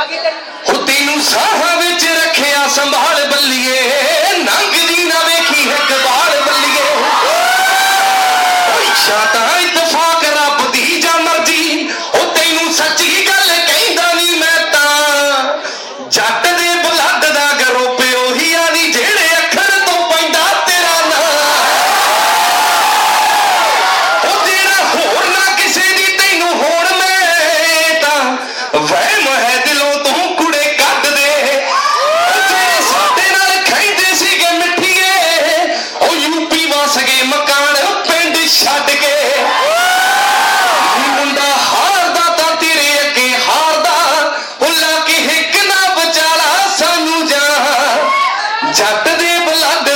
ਆ ਗਈ ਤੈਨੂੰ ਸਾਹਾਂ ਵਿੱਚ ਰੱਖਿਆ ਸੰਭਾਲ ਬੱਲੀਏ, ਨੰਗਦੀ ਨਾ ਵੇਖੀ ਹੈ ਬਾਲ ਬੱਲੀਏ। ਓਏ ਸ਼ਾਤਾ ਇਤਫਾਕ ਰੱਬ ਦੀ ਜਾਂ ਮਰਜ਼ੀ ਉਹ ਤੈਨੂੰ ਸੱਚੀ ਗੱਲ ਕਹਿੰਦਾ ਨਹੀਂ ਮੈਂ ਤਾਂ। ਜੱਟ ਦੇ ਬਲੱਡ ਦਾ ਗਰੋ ਪਿਓ ਹੀ ਆ ਨੀ ਜਿਹੜੇ ਅੱਖਰ ਤੋਂ ਪੈਂਦਾ ਤੇਰਾ ਨਾਂ। ਉਹ ਤੇਰਾ ਹੋਰ ਨਾ ਕਿਸੇ ਦੀ ਤੈਨੂੰ ਹੋਣ ਮੈਂ ਤਾਂ ਵਹਿਮ ਹੈ ਜੱਟ ਦੇ ਬਲੱਦ